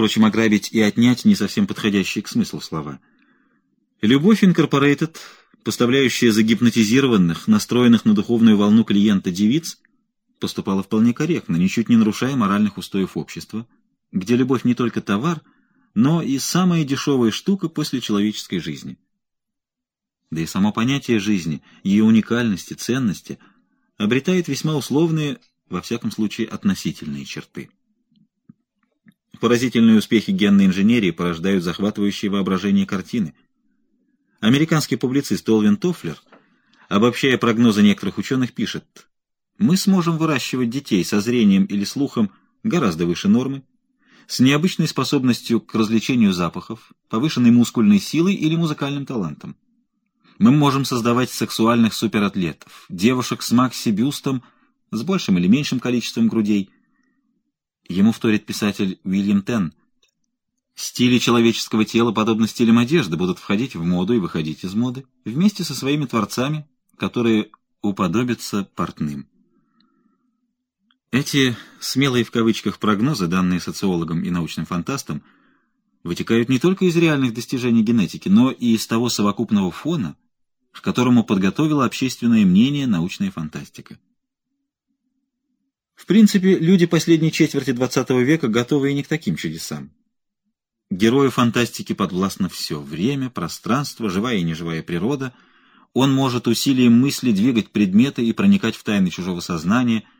Впрочем, ограбить и отнять не совсем подходящие к смыслу слова. Любовь Инкорпорейтед, поставляющая загипнотизированных, настроенных на духовную волну клиента девиц, поступала вполне корректно, ничуть не нарушая моральных устоев общества, где любовь не только товар, но и самая дешевая штука после человеческой жизни. Да и само понятие жизни, ее уникальности, ценности обретает весьма условные, во всяком случае, относительные черты. Поразительные успехи генной инженерии порождают захватывающие воображение картины. Американский публицист Олвин Тофлер, обобщая прогнозы некоторых ученых, пишет, «Мы сможем выращивать детей со зрением или слухом гораздо выше нормы, с необычной способностью к развлечению запахов, повышенной мускульной силой или музыкальным талантом. Мы можем создавать сексуальных суператлетов, девушек с макси-бюстом, с большим или меньшим количеством грудей. Ему вторит писатель Уильям Тен. Стили человеческого тела, подобно стилям одежды, будут входить в моду и выходить из моды, вместе со своими творцами, которые уподобятся портным. Эти «смелые» в кавычках прогнозы, данные социологам и научным фантастам, вытекают не только из реальных достижений генетики, но и из того совокупного фона, к которому подготовила общественное мнение научная фантастика. В принципе, люди последней четверти XX века готовы и не к таким чудесам. Герою фантастики подвластно все — время, пространство, живая и неживая природа. Он может усилием мысли двигать предметы и проникать в тайны чужого сознания —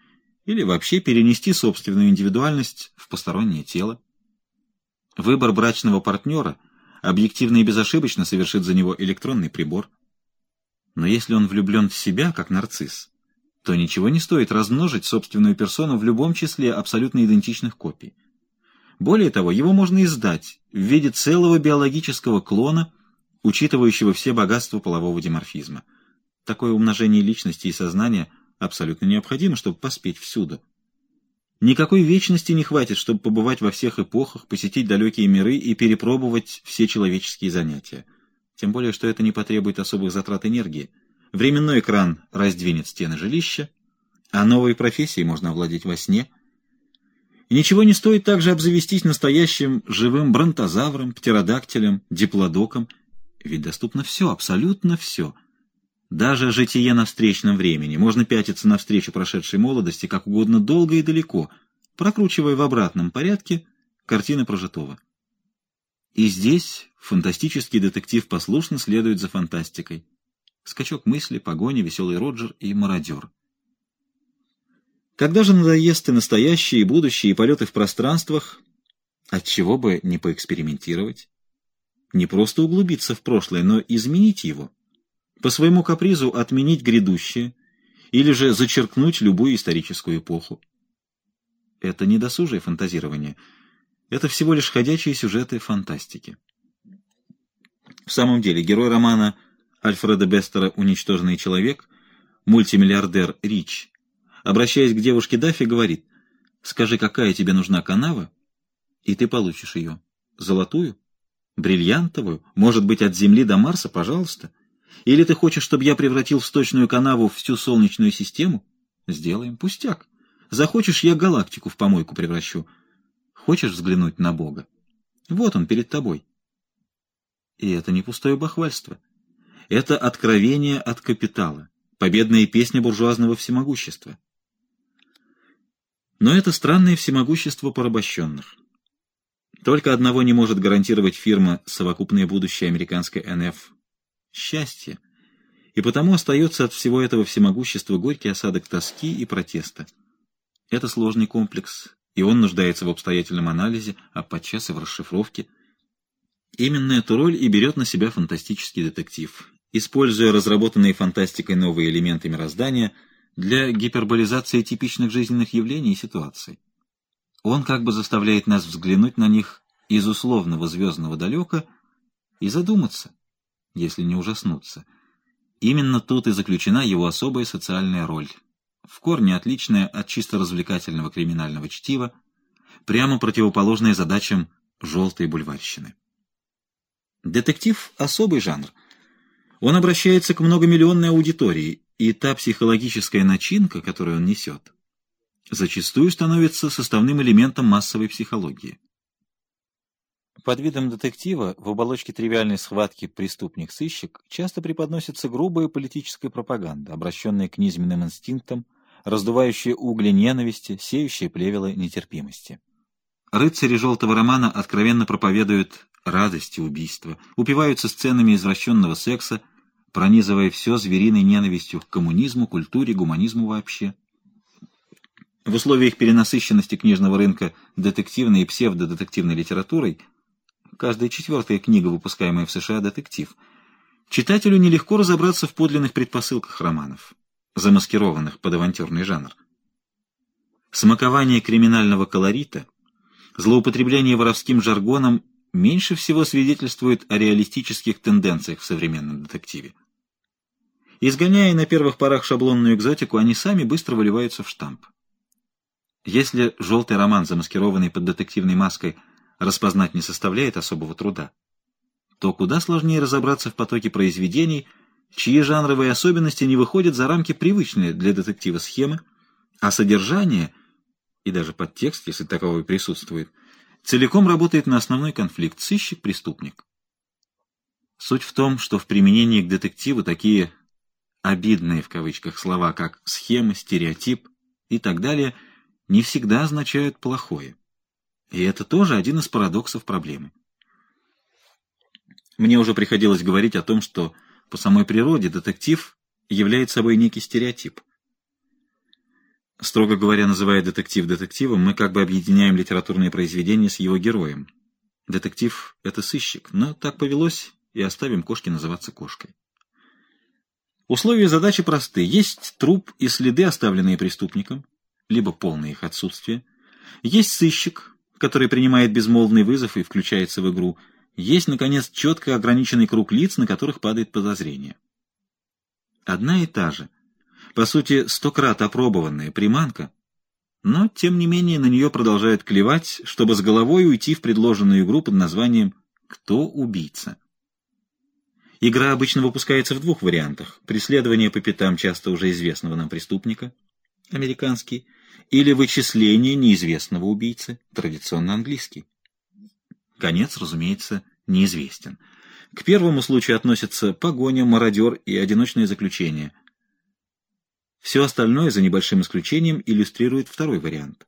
или вообще перенести собственную индивидуальность в постороннее тело. Выбор брачного партнера объективно и безошибочно совершит за него электронный прибор. Но если он влюблен в себя, как нарцисс, то ничего не стоит размножить собственную персону в любом числе абсолютно идентичных копий. Более того, его можно издать в виде целого биологического клона, учитывающего все богатства полового диморфизма. Такое умножение личности и сознания – абсолютно необходимо, чтобы поспеть всюду. Никакой вечности не хватит, чтобы побывать во всех эпохах, посетить далекие миры и перепробовать все человеческие занятия. Тем более, что это не потребует особых затрат энергии. Временной экран раздвинет стены жилища, а новой профессией можно овладеть во сне. И ничего не стоит также обзавестись настоящим живым бронтозавром, птеродактилем, диплодоком, ведь доступно все, абсолютно все — даже житие на встречном времени. Можно пятиться навстречу прошедшей молодости как угодно долго и далеко, прокручивая в обратном порядке картины прожитого. И здесь фантастический детектив послушно следует за фантастикой. Скачок мысли, погони, веселый Роджер и мародер. Когда же надоест и настоящее, и будущее, и полеты в пространствах, отчего бы не поэкспериментировать? Не просто углубиться в прошлое, но изменить его по своему капризу отменить грядущее или же зачеркнуть любую историческую эпоху. Это не досужие фантазирование, это всего лишь ходячие сюжеты фантастики. В самом деле, герой романа Альфреда Бестера «Уничтоженный человек», мультимиллиардер Рич, обращаясь к девушке Даффи, говорит, «Скажи, какая тебе нужна канава, и ты получишь ее. Золотую? Бриллиантовую? Может быть, от Земли до Марса? Пожалуйста». Или ты хочешь, чтобы я превратил в сточную канаву всю Солнечную систему? Сделаем. Пустяк. Захочешь, я галактику в помойку превращу. Хочешь взглянуть на Бога? Вот он перед тобой. И это не пустое бахвальство. Это откровение от капитала, победная песня буржуазного всемогущества. Но это странное всемогущество порабощенных. Только одного не может гарантировать фирма «Совокупное будущее американской НФ» счастье, и потому остается от всего этого всемогущества горький осадок тоски и протеста. Это сложный комплекс, и он нуждается в обстоятельном анализе, а подчас и в расшифровке. Именно эту роль и берет на себя фантастический детектив, используя разработанные фантастикой новые элементы мироздания для гиперболизации типичных жизненных явлений и ситуаций. Он как бы заставляет нас взглянуть на них из условного звездного далека и задуматься, если не ужаснуться. Именно тут и заключена его особая социальная роль, в корне отличная от чисто развлекательного криминального чтива, прямо противоположная задачам желтой бульварщины. Детектив — особый жанр. Он обращается к многомиллионной аудитории, и та психологическая начинка, которую он несет, зачастую становится составным элементом массовой психологии. Под видом детектива в оболочке тривиальной схватки преступник-сыщик часто преподносится грубая политическая пропаганда, обращенная к низменным инстинктам, раздувающая угли ненависти, сеющая плевелы нетерпимости. Рыцари желтого романа откровенно проповедуют радости убийства, упиваются сценами извращенного секса, пронизывая все звериной ненавистью к коммунизму, культуре, гуманизму вообще. В условиях перенасыщенности книжного рынка детективной и псевдодетективной литературой – каждая четвертая книга, выпускаемая в США, детектив. Читателю нелегко разобраться в подлинных предпосылках романов, замаскированных под авантюрный жанр. Смакование криминального колорита, злоупотребление воровским жаргоном меньше всего свидетельствует о реалистических тенденциях в современном детективе. Изгоняя на первых порах шаблонную экзотику, они сами быстро выливаются в штамп. Если желтый роман, замаскированный под детективной маской – распознать не составляет особого труда, то куда сложнее разобраться в потоке произведений, чьи жанровые особенности не выходят за рамки привычные для детектива схемы, а содержание, и даже подтекст, если таковой присутствует, целиком работает на основной конфликт сыщик-преступник. Суть в том, что в применении к детективу такие «обидные» в кавычках слова, как «схема», «стереотип» и так далее, не всегда означают плохое. И это тоже один из парадоксов проблемы. Мне уже приходилось говорить о том, что по самой природе детектив является собой некий стереотип. Строго говоря, называя детектив детективом, мы как бы объединяем литературное произведение с его героем. Детектив — это сыщик, но так повелось, и оставим кошки называться кошкой. Условия задачи просты. Есть труп и следы, оставленные преступником, либо полное их отсутствие. Есть сыщик, который принимает безмолвный вызов и включается в игру, есть, наконец, четко ограниченный круг лиц, на которых падает подозрение. Одна и та же, по сути, сто крат опробованная приманка, но, тем не менее, на нее продолжают клевать, чтобы с головой уйти в предложенную игру под названием «Кто убийца?». Игра обычно выпускается в двух вариантах. Преследование по пятам часто уже известного нам преступника, американский, или вычисление неизвестного убийцы, традиционно английский. Конец, разумеется, неизвестен. К первому случаю относятся погоня, мародер и одиночное заключение. Все остальное, за небольшим исключением, иллюстрирует второй вариант.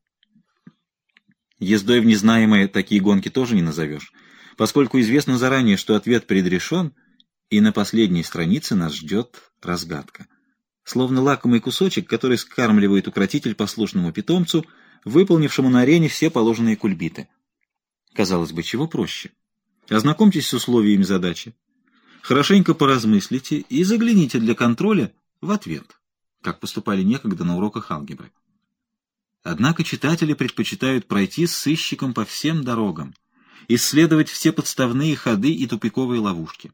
Ездой в незнаемое такие гонки тоже не назовешь, поскольку известно заранее, что ответ предрешен, и на последней странице нас ждет разгадка словно лакомый кусочек, который скармливает укротитель послушному питомцу, выполнившему на арене все положенные кульбиты. Казалось бы, чего проще? Ознакомьтесь с условиями задачи. Хорошенько поразмыслите и загляните для контроля в ответ, как поступали некогда на уроках алгебры. Однако читатели предпочитают пройти с сыщиком по всем дорогам, исследовать все подставные ходы и тупиковые ловушки.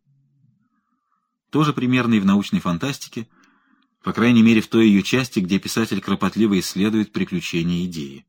Тоже примерно и в научной фантастике – по крайней мере в той ее части, где писатель кропотливо исследует приключения идеи.